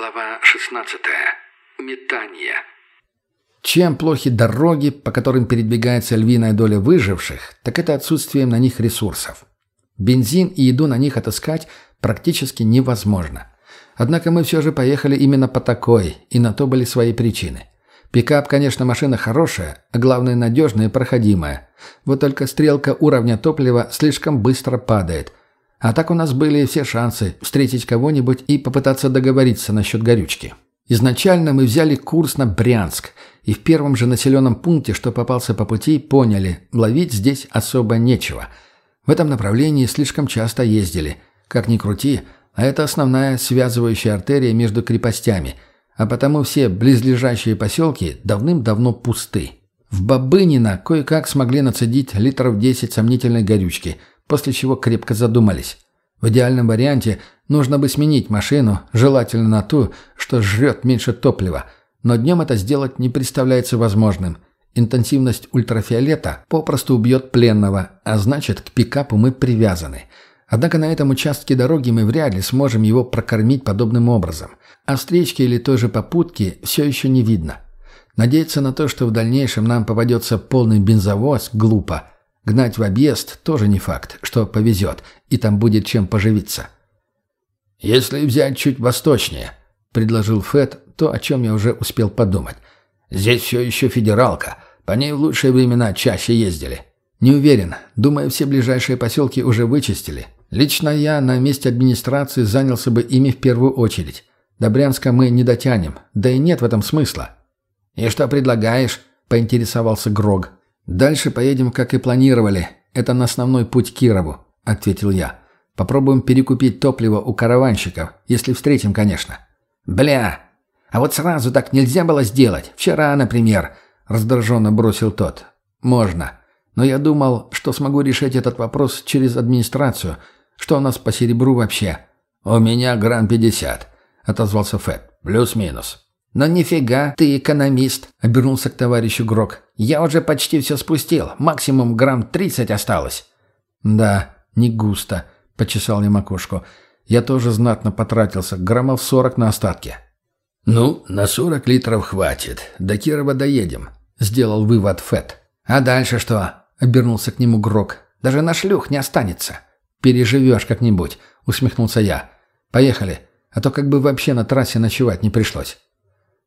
Глава 16. Метание. Чем плохи дороги, по которым передвигается львиная доля выживших, так это отсутствием на них ресурсов. Бензин и еду на них отыскать практически невозможно. Однако мы все же поехали именно по такой, и на то были свои причины. Пикап, конечно, машина хорошая, а главное надежная и проходимая. Вот только стрелка уровня топлива слишком быстро падает – а так у нас были все шансы встретить кого-нибудь и попытаться договориться насчет горючки. Изначально мы взяли курс на Брянск, и в первом же населенном пункте, что попался по пути, поняли, ловить здесь особо нечего. В этом направлении слишком часто ездили. Как ни крути, а это основная связывающая артерия между крепостями, а потому все близлежащие поселки давным-давно пусты. В Бабынино кое-как смогли нацедить литров 10 сомнительной горючки – после чего крепко задумались. В идеальном варианте нужно бы сменить машину, желательно на ту, что жрет меньше топлива, но днем это сделать не представляется возможным. Интенсивность ультрафиолета попросту убьет пленного, а значит, к пикапу мы привязаны. Однако на этом участке дороги мы вряд ли сможем его прокормить подобным образом. А встречки или той же попутки все еще не видно. Надеяться на то, что в дальнейшем нам попадется полный бензовоз, глупо – Гнать в объезд тоже не факт, что повезет, и там будет чем поживиться. «Если взять чуть восточнее», — предложил Фэт то, о чем я уже успел подумать. «Здесь все еще федералка. По ней в лучшие времена чаще ездили». «Не уверен. Думаю, все ближайшие поселки уже вычистили. Лично я на месте администрации занялся бы ими в первую очередь. До Брянска мы не дотянем, да и нет в этом смысла». «И что предлагаешь?» — поинтересовался Грог. «Дальше поедем, как и планировали. Это на основной путь к Кирову», — ответил я. «Попробуем перекупить топливо у караванщиков, если встретим, конечно». «Бля! А вот сразу так нельзя было сделать. Вчера, например», — раздраженно бросил тот. «Можно. Но я думал, что смогу решить этот вопрос через администрацию. Что у нас по серебру вообще?» «У меня грамм пятьдесят», — отозвался Фэт. «Плюс-минус». «Но нифига, ты экономист», — обернулся к товарищу Грок. «Я уже почти все спустил, максимум грамм тридцать осталось». «Да, не густо», — почесал я макушку. «Я тоже знатно потратился, граммов сорок на остатки». «Ну, на сорок литров хватит. До Кирова доедем», — сделал вывод Фэт. «А дальше что?» — обернулся к нему Грок. «Даже на шлюх не останется». «Переживешь как-нибудь», — усмехнулся я. «Поехали, а то как бы вообще на трассе ночевать не пришлось».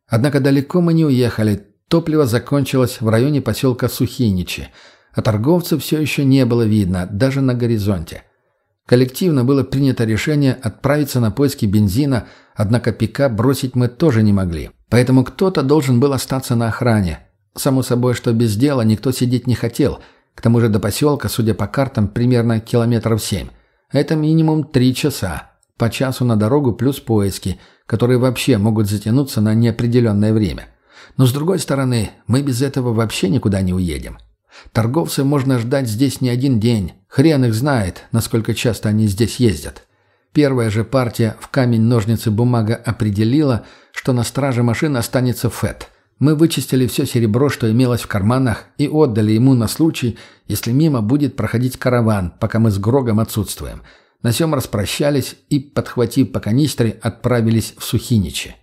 Однако далеко мы не уехали. Топливо закончилось в районе поселка Сухиничи, а торговцев все еще не было видно, даже на горизонте. Коллективно было принято решение отправиться на поиски бензина, однако пика бросить мы тоже не могли. Поэтому кто-то должен был остаться на охране. Само собой, что без дела никто сидеть не хотел. К тому же до поселка, судя по картам, примерно километров семь. Это минимум три часа. По часу на дорогу плюс поиски – которые вообще могут затянуться на неопределенное время. Но с другой стороны, мы без этого вообще никуда не уедем. Торговцы можно ждать здесь не один день. Хрен их знает, насколько часто они здесь ездят. Первая же партия в камень-ножницы-бумага определила, что на страже машины останется Фэт. Мы вычистили все серебро, что имелось в карманах, и отдали ему на случай, если мимо будет проходить караван, пока мы с Грогом отсутствуем – на сём распрощались и, подхватив по канистре, отправились в Сухиничи.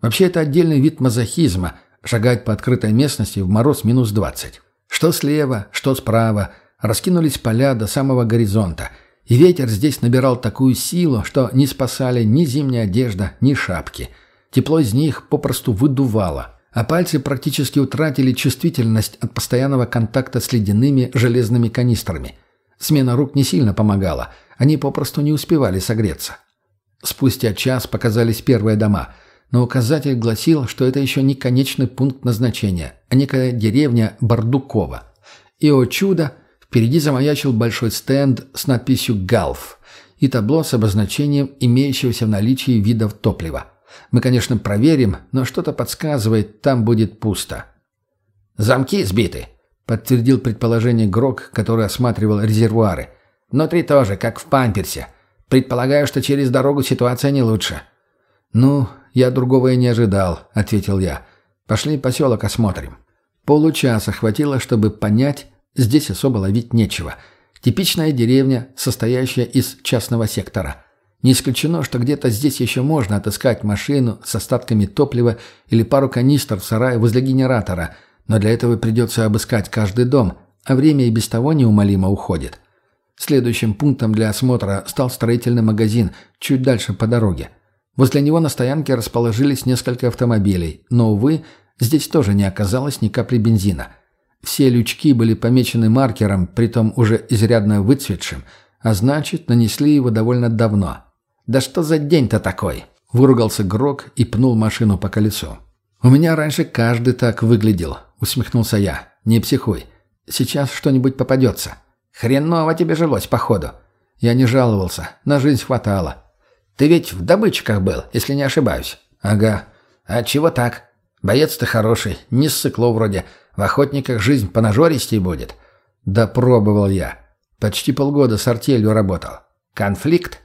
Вообще это отдельный вид мазохизма – шагать по открытой местности в мороз минус двадцать. Что слева, что справа, раскинулись поля до самого горизонта, и ветер здесь набирал такую силу, что не спасали ни зимняя одежда, ни шапки. Тепло из них попросту выдувало, а пальцы практически утратили чувствительность от постоянного контакта с ледяными железными канистрами. Смена рук не сильно помогала – они попросту не успевали согреться. Спустя час показались первые дома, но указатель гласил, что это еще не конечный пункт назначения, а некая деревня Бардукова. И, о чудо, впереди замаячил большой стенд с надписью «Галф» и табло с обозначением имеющегося в наличии видов топлива. Мы, конечно, проверим, но что-то подсказывает, там будет пусто. «Замки сбиты», — подтвердил предположение Грок, который осматривал резервуары. Внутри тоже, как в памперсе. Предполагаю, что через дорогу ситуация не лучше». «Ну, я другого и не ожидал», — ответил я. «Пошли поселок осмотрим». Получаса хватило, чтобы понять, здесь особо ловить нечего. Типичная деревня, состоящая из частного сектора. Не исключено, что где-то здесь еще можно отыскать машину с остатками топлива или пару канистр в сарае возле генератора, но для этого придется обыскать каждый дом, а время и без того неумолимо уходит. Следующим пунктом для осмотра стал строительный магазин чуть дальше по дороге. Возле него на стоянке расположились несколько автомобилей, но, увы, здесь тоже не оказалось ни капли бензина. Все лючки были помечены маркером, притом уже изрядно выцветшим, а значит, нанесли его довольно давно. «Да что за день-то такой?» – выругался Грок и пнул машину по колесу. «У меня раньше каждый так выглядел», – усмехнулся я. «Не психуй. Сейчас что-нибудь попадется». «Хреново тебе жилось, походу». Я не жаловался, на жизнь хватало. Ты ведь в добытчиках был, если не ошибаюсь. Ага. А чего так? Боец ты хороший, не ссыкло вроде. В охотниках жизнь понажористей будет. Да пробовал я. Почти полгода с артелью работал. Конфликт?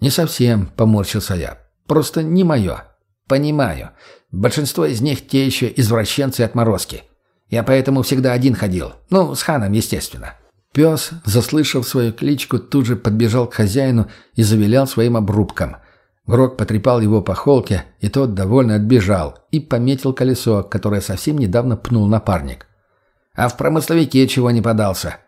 Не совсем, поморщился я. Просто не мое. Понимаю. Большинство из них те еще извращенцы отморозки. Я поэтому всегда один ходил. Ну, с ханом, естественно. Пес, заслышав свою кличку, тут же подбежал к хозяину и завилял своим обрубком. Грок потрепал его по холке, и тот довольно отбежал и пометил колесо, которое совсем недавно пнул напарник. «А в промысловике чего не подался?»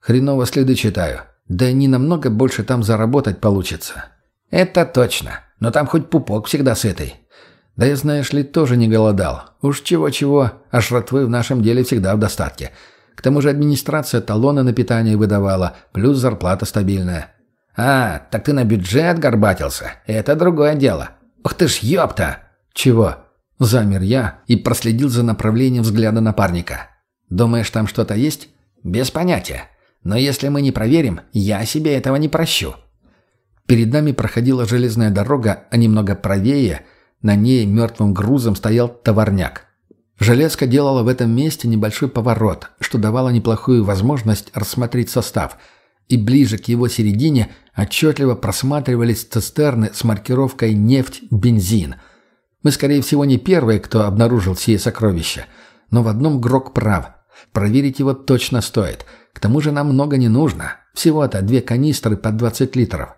«Хреново следы читаю. Да не намного больше там заработать получится». «Это точно. Но там хоть пупок всегда сытый». «Да я, знаешь ли, тоже не голодал. Уж чего-чего, а шратвы в нашем деле всегда в достатке». К тому же администрация талоны на питание выдавала, плюс зарплата стабильная. «А, так ты на бюджет горбатился? Это другое дело. Ух ты ж ёпта!» «Чего?» Замер я и проследил за направлением взгляда напарника. «Думаешь, там что-то есть?» «Без понятия. Но если мы не проверим, я себе этого не прощу». Перед нами проходила железная дорога, а немного правее, на ней мертвым грузом стоял товарняк. Железка делала в этом месте небольшой поворот, что давало неплохую возможность рассмотреть состав, и ближе к его середине отчетливо просматривались цистерны с маркировкой «нефть, бензин». Мы, скорее всего, не первые, кто обнаружил сие сокровища, но в одном Грок прав. Проверить его точно стоит. К тому же нам много не нужно. Всего-то две канистры по 20 литров.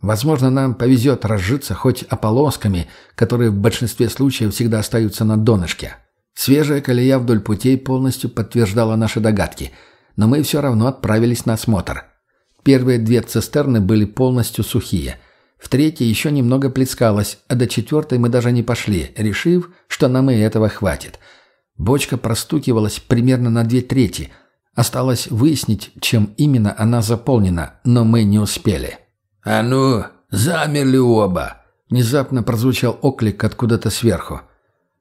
Возможно, нам повезет разжиться хоть ополосками, которые в большинстве случаев всегда остаются на донышке. Свежая колея вдоль путей полностью подтверждала наши догадки, но мы все равно отправились на осмотр. Первые две цистерны были полностью сухие. В третьей еще немного плескалось, а до четвертой мы даже не пошли, решив, что нам и этого хватит. Бочка простукивалась примерно на две трети. Осталось выяснить, чем именно она заполнена, но мы не успели. «А ну, замерли оба!» Внезапно прозвучал оклик откуда-то сверху.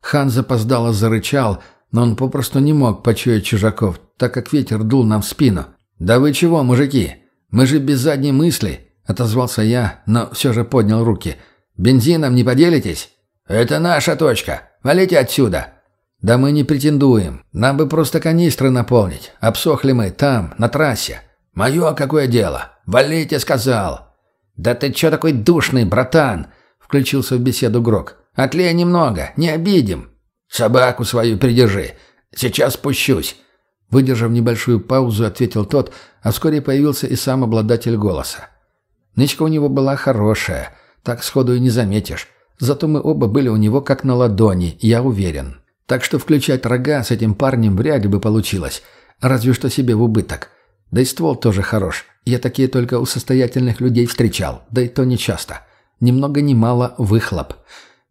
Хан запоздало зарычал, но он попросту не мог почуять чужаков, так как ветер дул нам в спину. «Да вы чего, мужики? Мы же без задней мысли!» — отозвался я, но все же поднял руки. «Бензином не поделитесь?» «Это наша точка. Валите отсюда!» «Да мы не претендуем. Нам бы просто канистры наполнить. Обсохли мы там, на трассе». «Мое какое дело? Валите, сказал!» «Да ты чё такой душный, братан?» — включился в беседу Грок. Отлей немного, не обидим. Собаку свою придержи. Сейчас спущусь. Выдержав небольшую паузу, ответил тот, а вскоре появился и сам обладатель голоса. Нычка у него была хорошая, так сходу и не заметишь. Зато мы оба были у него как на ладони, я уверен. Так что включать рога с этим парнем вряд ли бы получилось, разве что себе в убыток. Да и ствол тоже хорош. Я такие только у состоятельных людей встречал, да и то не часто. Ни много ни мало выхлоп.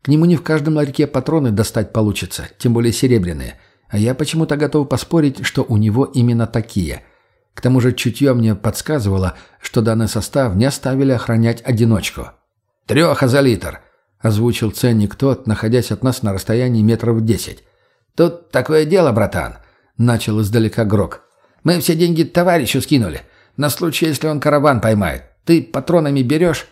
К нему не в каждом ларьке патроны достать получится, тем более серебряные. А я почему-то готов поспорить, что у него именно такие. К тому же чутье мне подсказывало, что данный состав не оставили охранять одиночку. «Треха за литр», — озвучил ценник тот, находясь от нас на расстоянии метров десять. «Тут такое дело, братан», — начал издалека Грок. «Мы все деньги товарищу скинули, на случай, если он караван поймает. Ты патронами берешь?»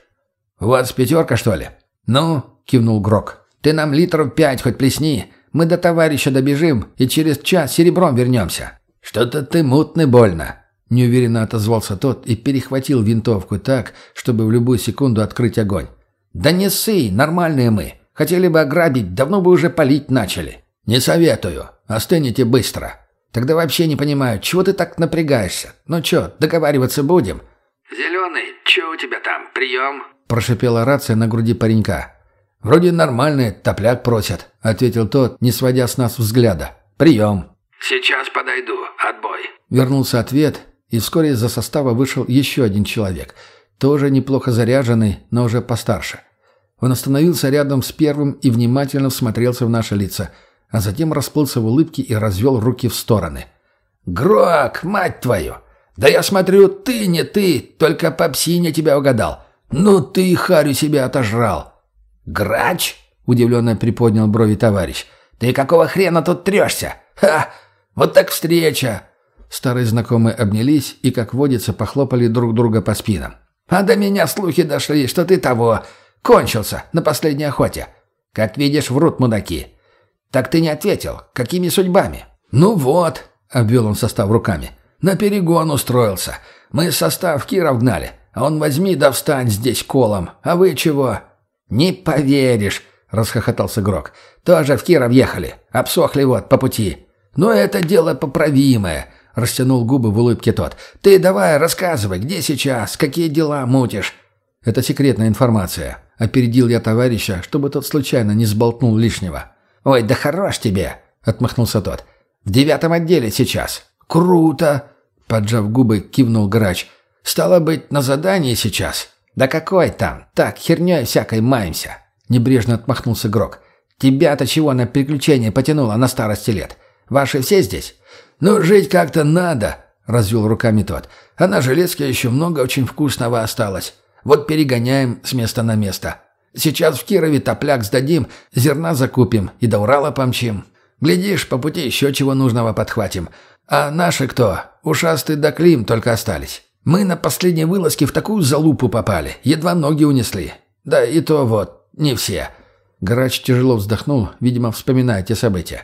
«У вас пятерка, что ли?» «Ну, — кивнул Грок. «Ты нам литров пять хоть плесни. Мы до товарища добежим и через час серебром вернемся». «Что-то ты мутный больно», — неуверенно отозвался тот и перехватил винтовку так, чтобы в любую секунду открыть огонь. «Да не ссы, нормальные мы. Хотели бы ограбить, давно бы уже палить начали». «Не советую. Остынете быстро». «Тогда вообще не понимаю, чего ты так напрягаешься? Ну чё, договариваться будем?» «Зеленый, чё у тебя там, прием?» — прошипела рация на груди паренька. «Вроде нормальные, топляк просят», — ответил тот, не сводя с нас взгляда. «Прием». «Сейчас подойду. Отбой». Вернулся ответ, и вскоре из-за состава вышел еще один человек, тоже неплохо заряженный, но уже постарше. Он остановился рядом с первым и внимательно всмотрелся в наши лица, а затем расплылся в улыбке и развел руки в стороны. «Грок, мать твою! Да я смотрю, ты не ты, только по псине тебя угадал. Ну ты харю себя отожрал!» «Грач?» — удивленно приподнял брови товарищ. «Ты какого хрена тут трешься? Ха! Вот так встреча!» Старые знакомые обнялись и, как водится, похлопали друг друга по спинам. «А до меня слухи дошли, что ты того, кончился на последней охоте. Как видишь, врут мудаки. Так ты не ответил. Какими судьбами?» «Ну вот», — обвел он состав руками, — «на перегон устроился. Мы состав Киров гнали, а он возьми да встань здесь колом. А вы чего?» «Не поверишь», — расхохотался Грок. «Тоже в Киров ехали. Обсохли вот по пути. Но это дело поправимое», — растянул губы в улыбке тот. «Ты давай рассказывай, где сейчас, какие дела мутишь». «Это секретная информация», — опередил я товарища, чтобы тот случайно не сболтнул лишнего. «Ой, да хорош тебе!» — отмахнулся тот. «В девятом отделе сейчас». «Круто!» — поджав губы, кивнул грач. «Стало быть, на задании сейчас?» «Да какой там? Так, херней всякой маемся!» Небрежно отмахнулся Грок. «Тебя-то чего на приключения потянуло на старости лет? Ваши все здесь?» «Ну, жить как-то надо!» — развел руками тот. «А на Железке еще много очень вкусного осталось. Вот перегоняем с места на место. Сейчас в Кирове топляк сдадим, зерна закупим и до Урала помчим. Глядишь, по пути еще чего нужного подхватим. А наши кто? Ушастый да Клим только остались. Мы на последней вылазке в такую залупу попали, едва ноги унесли. Да и то вот, не все». Грач тяжело вздохнул, видимо, вспоминая те события.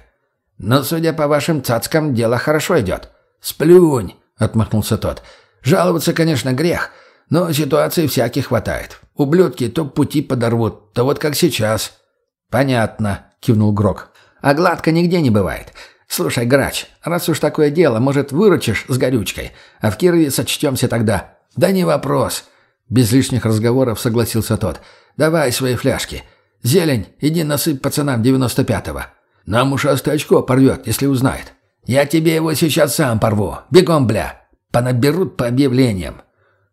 «Но, судя по вашим цацкам, дело хорошо идет». «Сплюнь», — отмахнулся тот. «Жаловаться, конечно, грех, но ситуаций всяких хватает. Ублюдки то пути подорвут, то вот как сейчас». «Понятно», — кивнул Грок. «А гладко нигде не бывает. «Слушай, грач, раз уж такое дело, может, выручишь с горючкой, а в Кирове сочтемся тогда?» «Да не вопрос». Без лишних разговоров согласился тот. «Давай свои фляжки. Зелень, иди насыпь пацанам 95-го. Нам ушастый очко порвет, если узнает. Я тебе его сейчас сам порву. Бегом, бля. Понаберут по объявлениям».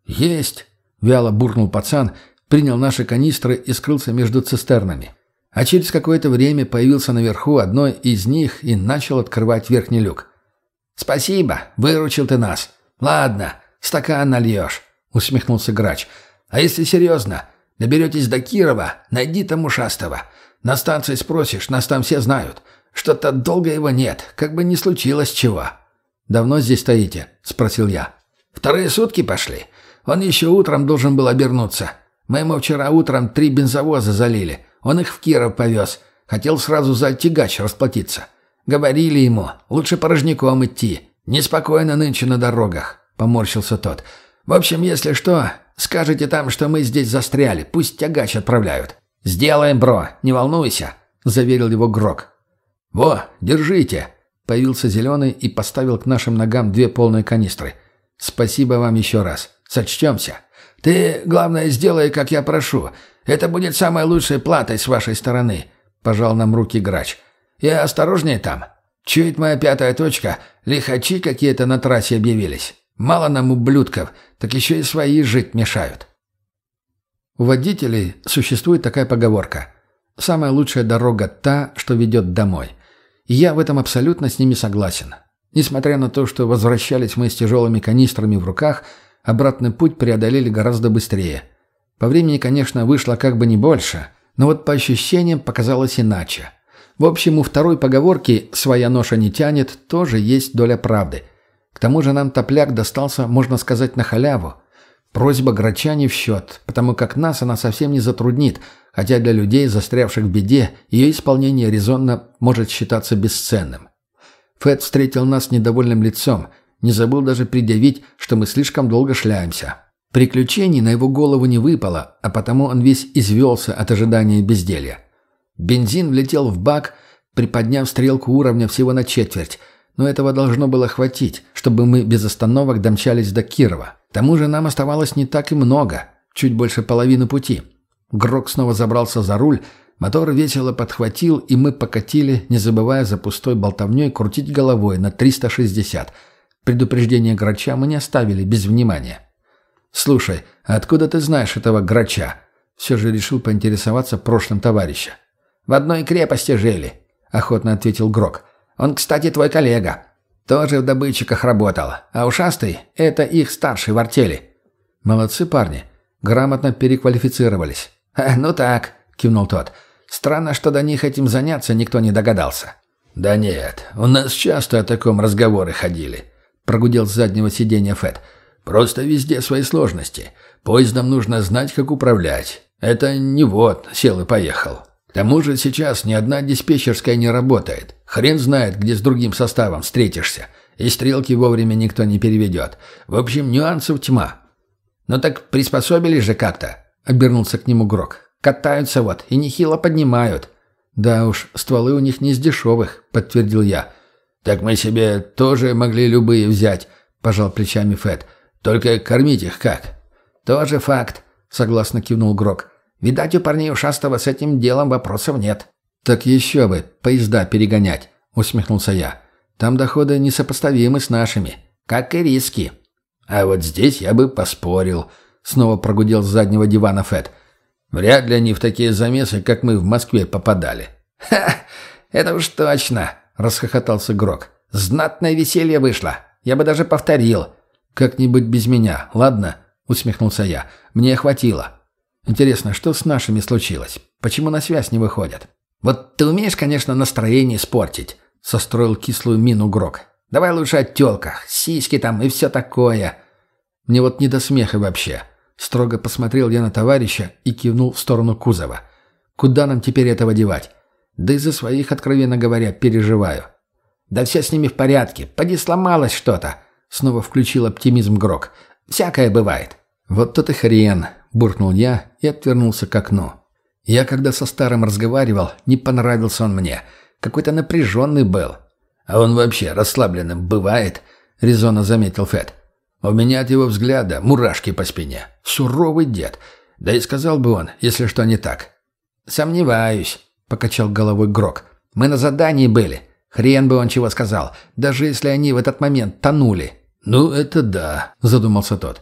«Есть!» — вяло буркнул пацан, принял наши канистры и скрылся между цистернами а через какое-то время появился наверху одной из них и начал открывать верхний люк. «Спасибо, выручил ты нас. Ладно, стакан нальешь», — усмехнулся грач. «А если серьезно, доберетесь до Кирова, найди там ушастого. На станции спросишь, нас там все знают. Что-то долго его нет, как бы не случилось чего». «Давно здесь стоите?» — спросил я. «Вторые сутки пошли. Он еще утром должен был обернуться. Мы ему вчера утром три бензовоза залили. Он их в Киров повез. Хотел сразу за тягач расплатиться. Говорили ему, лучше порожняком идти. Неспокойно нынче на дорогах», — поморщился тот. «В общем, если что, скажите там, что мы здесь застряли. Пусть тягач отправляют». «Сделаем, бро, не волнуйся», — заверил его Грок. «Во, держите!» — появился Зеленый и поставил к нашим ногам две полные канистры. «Спасибо вам еще раз. Сочтемся». «Ты, главное, сделай, как я прошу. Это будет самой лучшей платой с вашей стороны», — пожал нам руки грач. «И осторожнее там. Чует моя пятая точка, лихачи какие-то на трассе объявились. Мало нам ублюдков, так еще и свои жить мешают». У водителей существует такая поговорка. «Самая лучшая дорога та, что ведет домой». И я в этом абсолютно с ними согласен. Несмотря на то, что возвращались мы с тяжелыми канистрами в руках, обратный путь преодолели гораздо быстрее – по времени, конечно, вышло как бы не больше, но вот по ощущениям показалось иначе. В общем, у второй поговорки «своя ноша не тянет» тоже есть доля правды. К тому же нам топляк достался, можно сказать, на халяву. Просьба грача не в счет, потому как нас она совсем не затруднит, хотя для людей, застрявших в беде, ее исполнение резонно может считаться бесценным. Фэт встретил нас недовольным лицом, не забыл даже предъявить, что мы слишком долго шляемся. Приключений на его голову не выпало, а потому он весь извелся от ожидания безделья. Бензин влетел в бак, приподняв стрелку уровня всего на четверть, но этого должно было хватить, чтобы мы без остановок домчались до Кирова. К тому же нам оставалось не так и много. чуть больше половины пути. Грок снова забрался за руль, мотор весело подхватил, и мы покатили, не забывая за пустой болтовней крутить головой на 360. Предупреждение грача мы не оставили без внимания. «Слушай, а откуда ты знаешь этого грача?» Все же решил поинтересоваться прошлым товарища. «В одной крепости жили», — охотно ответил Грок. «Он, кстати, твой коллега. Тоже в добытчиках работал. А ушастый — это их старший в артели». «Молодцы парни. Грамотно переквалифицировались». «Ну так», — кивнул тот. «Странно, что до них этим заняться никто не догадался». «Да нет, у нас часто о таком разговоры ходили», — прогудел с заднего сиденья Фэт. «Просто везде свои сложности. Поездом нужно знать, как управлять. Это не вот, сел и поехал. К тому же сейчас ни одна диспетчерская не работает. Хрен знает, где с другим составом встретишься. И стрелки вовремя никто не переведет. В общем, нюансов тьма. «Ну так приспособились же как-то», — обернулся к нему Грок. «Катаются вот и нехило поднимают». «Да уж, стволы у них не из дешевых», — подтвердил я. «Так мы себе тоже могли любые взять», — пожал плечами Фэт. «Только кормить их как?» «Тоже факт», — согласно кивнул Грок. «Видать, у парней ушастого с этим делом вопросов нет». «Так еще бы, поезда перегонять», — усмехнулся я. «Там доходы несопоставимы с нашими, как и риски». «А вот здесь я бы поспорил», — снова прогудел с заднего дивана Фэт. «Вряд ли они в такие замесы, как мы в Москве, попадали». «Ха! Это уж точно!» — расхохотался Грок. «Знатное веселье вышло. Я бы даже повторил». «Как-нибудь без меня, ладно?» — усмехнулся я. «Мне хватило. Интересно, что с нашими случилось? Почему на связь не выходят?» «Вот ты умеешь, конечно, настроение испортить», — состроил кислую мину Грок. «Давай лучше о тёлках, сиськи там и все такое». Мне вот не до смеха вообще. Строго посмотрел я на товарища и кивнул в сторону кузова. Куда нам теперь этого девать? Да и за своих, откровенно говоря, переживаю. «Да все с ними в порядке. Поди сломалось что-то», — снова включил оптимизм Грок. «Всякое бывает». «Вот тот и хрен», — буркнул я и отвернулся к окну. Я, когда со старым разговаривал, не понравился он мне. Какой-то напряженный был. «А он вообще расслабленным бывает», — резонно заметил Фет. «У меня от его взгляда мурашки по спине. Суровый дед. Да и сказал бы он, если что не так». «Сомневаюсь», — покачал головой Грок. «Мы на задании были. Хрен бы он чего сказал, даже если они в этот момент тонули». «Ну, это да», — задумался тот.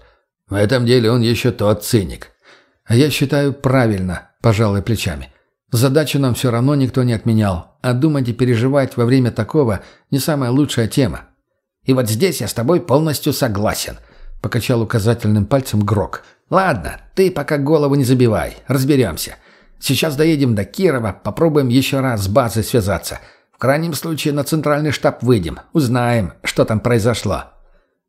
В этом деле он еще тот циник. А я считаю правильно, пожалуй, плечами. Задачу нам все равно никто не отменял, а думать и переживать во время такого не самая лучшая тема. И вот здесь я с тобой полностью согласен, покачал указательным пальцем Грок. Ладно, ты пока голову не забивай, разберемся. Сейчас доедем до Кирова, попробуем еще раз с базой связаться. В крайнем случае на центральный штаб выйдем, узнаем, что там произошло.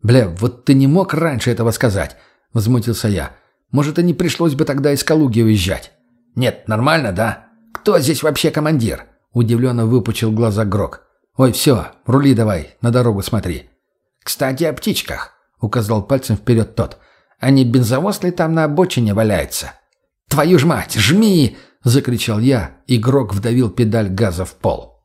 «Бля, вот ты не мог раньше этого сказать?» — возмутился я. «Может, и не пришлось бы тогда из Калуги уезжать?» «Нет, нормально, да? Кто здесь вообще командир?» — удивленно выпучил глаза Грок. «Ой, все, рули давай, на дорогу смотри». «Кстати, о птичках», — указал пальцем вперед тот. «А не бензовоз ли там на обочине валяется?» «Твою ж мать, жми!» — закричал я, и Грок вдавил педаль газа в пол.